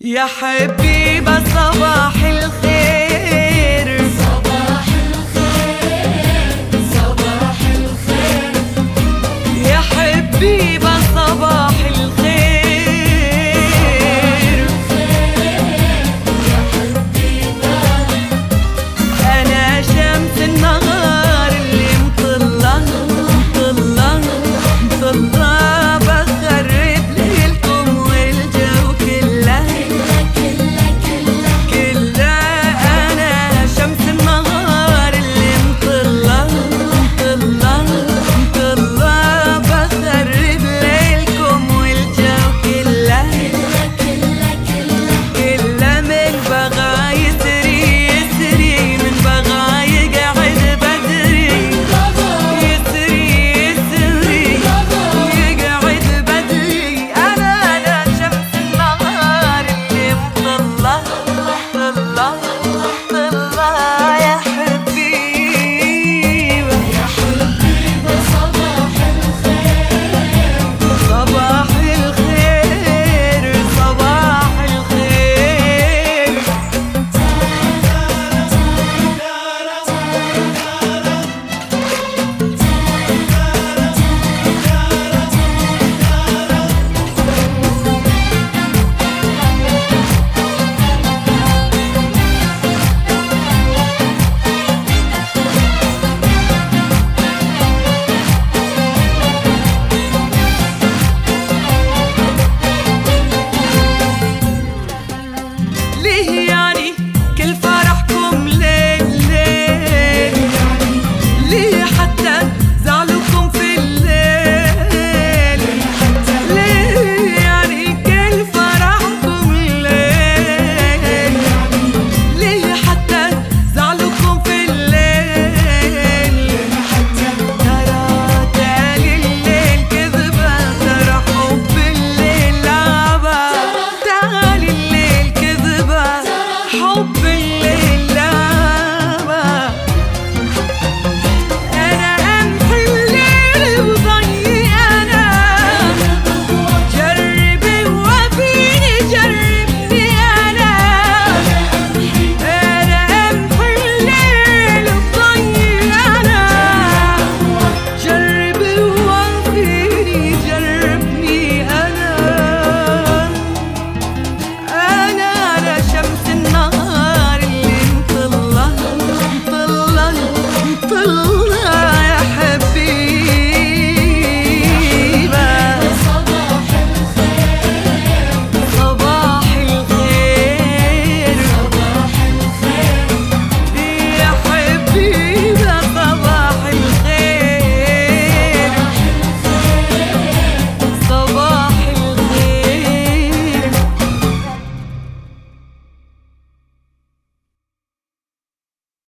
يا حبيب الصباح I'm sunrise.